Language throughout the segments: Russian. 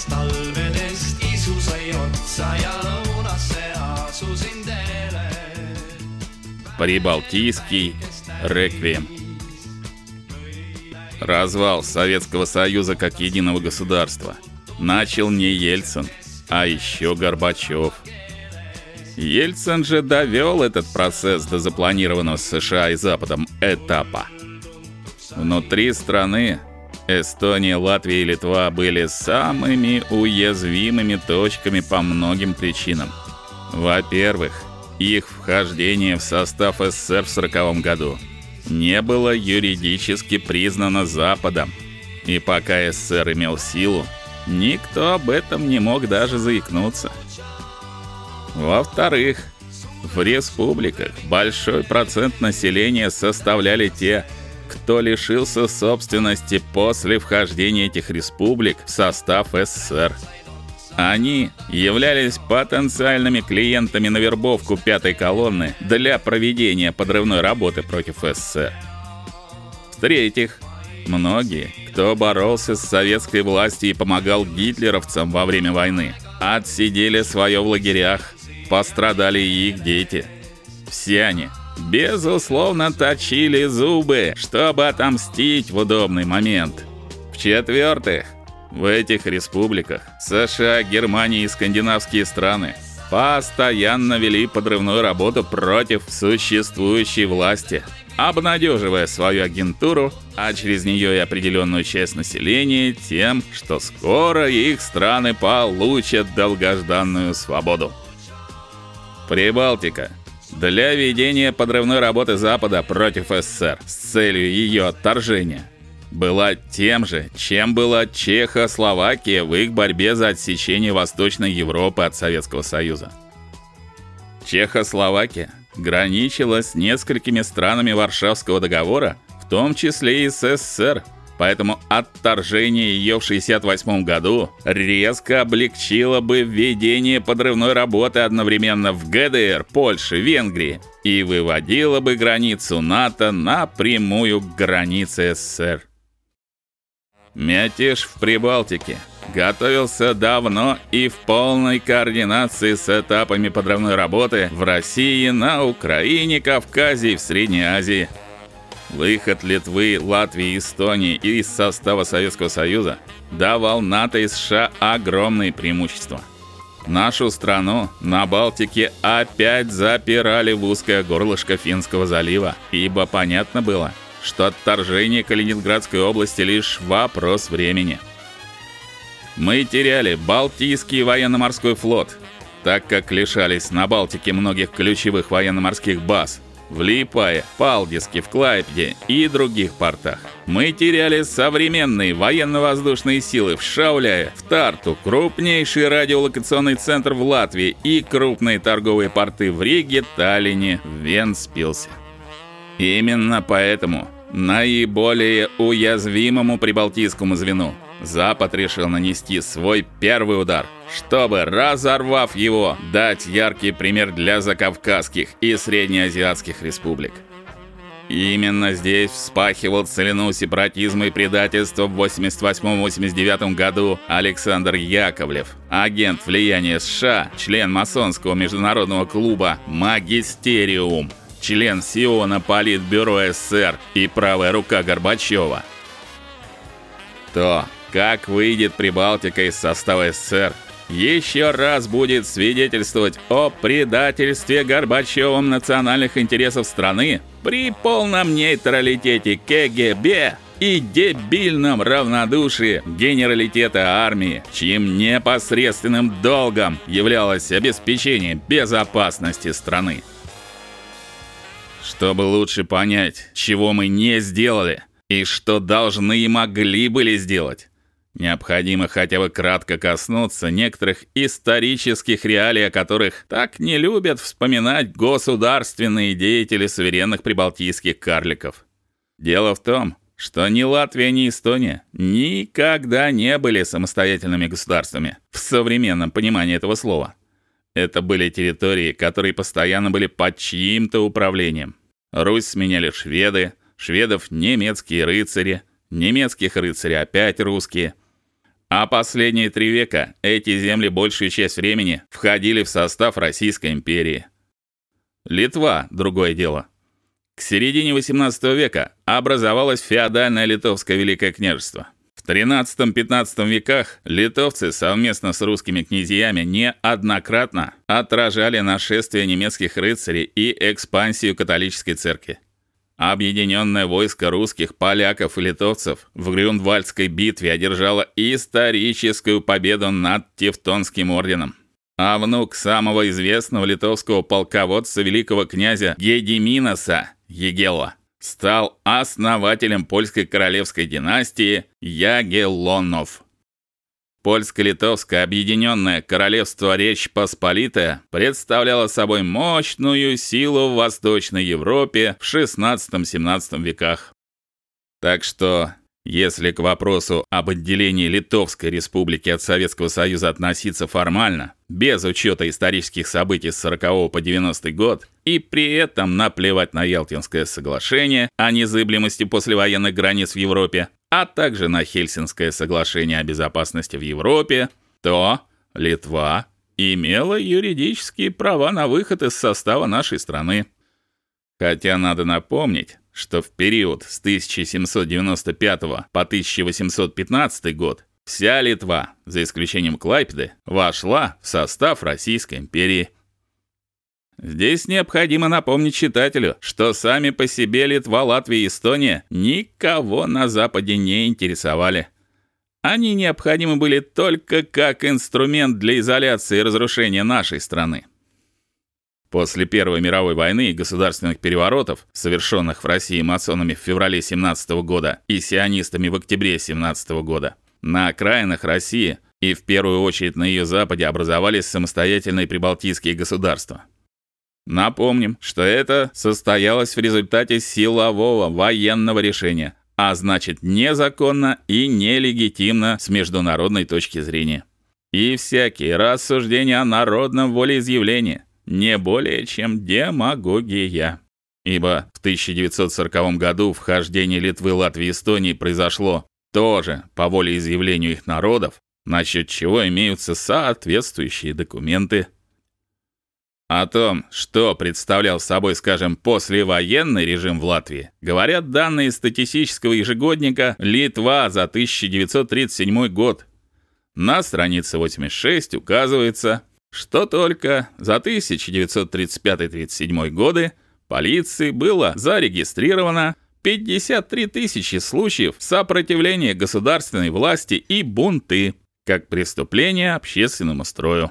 sest talvedest isu sai otsa ja lõunasse asusin teele. Прибалтийский реквием. Развал Советского Союза как единого государства начал не Ельцин, а еще Горбачев. Ельцин же довел этот процесс до запланированного США и Западом этапа. Внутри страны Эстония, Латвия и Литва были самыми уязвимыми точками по многим причинам. Во-первых, их вхождение в состав СССР в 40 году не было юридически признано Западом. И пока СССР имел силу, никто об этом не мог даже заикнуться. Во-вторых, в республиках большой процент населения составляли те, кто лишился собственности после вхождения этих республик в состав СССР. Они являлись потенциальными клиентами на вербовку пятой колонны для проведения подрывной работы против СССР. В-третьих, многие, кто боролся с советской властью и помогал гитлеровцам во время войны, отсидели свое в лагерях, пострадали и их дети. Все они безусловно точили зубы, чтобы отомстить в удобный момент. В-четвертых, в этих республиках США, Германия и скандинавские страны постоянно вели подрывную работу против существующей власти, обнадеживая свою агентуру, а через нее и определенную часть населения тем, что скоро их страны получат долгожданную свободу. Прибалтика для ведения подрывной работы Запада против СССР с целью ее отторжения была тем же, чем была Чехословакия в их борьбе за отсечение Восточной Европы от Советского Союза. Чехословакия граничила с несколькими странами Варшавского договора, в том числе и с СССР. Поэтому отторжение ее в 68 году резко облегчило бы введение подрывной работы одновременно в ГДР, Польше, Венгрии и выводило бы границу НАТО напрямую к границе СССР. Мятеж в Прибалтике готовился давно и в полной координации с этапами подрывной работы в России, на Украине, Кавказе и в Средней Азии. Выход Литвы, Латвии и Эстонии из состава Советского Союза давал НАТО и США огромные преимущества. Нашу страну на Балтике опять запирали в узкое горлышко Финского залива, ибо понятно было, что отторжение Калининградской области лишь вопрос времени. Мы теряли Балтийский военно-морской флот, так как лишались на Балтике многих ключевых военно-морских баз в Лиепае, Палдиске, в Клайпеде и других портах. Мы теряли современные военно-воздушные силы в Шауляе, в Тарту, крупнейший радиолокационный центр в Латвии и крупные торговые порты в Риге, Таллине, Венспилсе. Именно поэтому наиболее уязвимому прибалтийскому звену Запад решил нанести свой первый удар, чтобы, разорвав его, дать яркий пример для закавказских и среднеазиатских республик. Именно здесь вспахивал целину сепаратизма и предательства в 88-89 году Александр Яковлев, агент влияния США, член масонского международного клуба Магистериум член Сиона Политбюро СССР и правая рука Горбачева. То, как выйдет Прибалтика из состава СССР, еще раз будет свидетельствовать о предательстве Горбачевым национальных интересов страны при полном нейтралитете КГБ и дебильном равнодушии генералитета армии, чьим непосредственным долгом являлось обеспечение безопасности страны. Чтобы лучше понять, чего мы не сделали и что должны и могли были сделать, необходимо хотя бы кратко коснуться некоторых исторических реалий, о которых так не любят вспоминать государственные деятели суверенных прибалтийских карликов. Дело в том, что ни Латвия, ни Эстония никогда не были самостоятельными государствами в современном понимании этого слова. Это были территории, которые постоянно были под чьим-то управлением. Русь сменяли шведы, шведов немецкие рыцари, немецких рыцарей опять русские. А последние три века эти земли большую часть времени входили в состав Российской империи. Литва другое дело. К середине XVIII века образовалось феодальное Литовское Великое княжество. В XIII-XV веках литовцы совместно с русскими князьями неоднократно отражали нашествие немецких рыцарей и экспансию католической церкви. Объединенное войско русских, поляков и литовцев в Грюнвальдской битве одержало историческую победу над Тевтонским орденом. А внук самого известного литовского полководца великого князя Гедиминаса Егела стал основателем польской королевской династии Ягеллонов. Польско-литовское объединенное королевство Речь Посполитая представляло собой мощную силу в Восточной Европе в XVI-XVII веках. Так что, если к вопросу об отделении Литовской республики от Советского Союза относиться формально, без учета исторических событий с 40 по 90 год, и при этом наплевать на Ялтинское соглашение о незыблемости послевоенных границ в Европе, а также на Хельсинское соглашение о безопасности в Европе, то Литва имела юридические права на выход из состава нашей страны. Хотя надо напомнить, что в период с 1795 по 1815 год вся Литва, за исключением Клайпеды, вошла в состав Российской империи. Здесь необходимо напомнить читателю, что сами по себе Литва, Латвия и Эстония никого на западе не интересовали. Они необходимы были только как инструмент для изоляции и разрушения нашей страны. После Первой мировой войны и государственных переворотов, совершенных в России масонами в феврале 17 года и сионистами в октябре 17 года, на окраинах России и в первую очередь на ее западе образовались самостоятельные прибалтийские государства. Напомним, что это состоялось в результате силового военного решения, а значит, незаконно и нелегитимно с международной точки зрения. И всякие рассуждения о народном волеизъявлении не более чем демагогия. Ибо в 1940 году вхождение Литвы, Латвии и Эстонии произошло тоже по волеизъявлению их народов, насчет чего имеются соответствующие документы. О том, что представлял собой, скажем, послевоенный режим в Латвии, говорят данные статистического ежегодника Литва за 1937 год. На странице 86 указывается, что только за 1935-37 годы полиции было зарегистрировано 53 тысячи случаев сопротивления государственной власти и бунты как преступления общественному строю.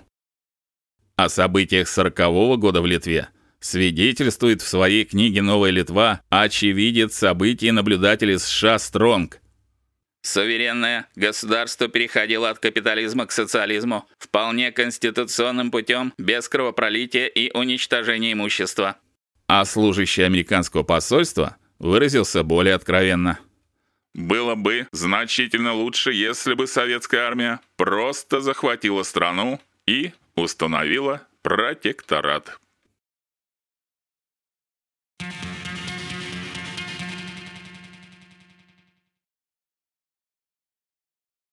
О событиях сорокового года в Литве свидетельствует в своей книге Новая Литва очевидец событий наблюдатель США Стронг. Суверенное государство переходило от капитализма к социализму вполне конституционным путем, без кровопролития и уничтожения имущества. А служащий американского посольства выразился более откровенно. Было бы значительно лучше, если бы советская армия просто захватила страну и установила протекторат.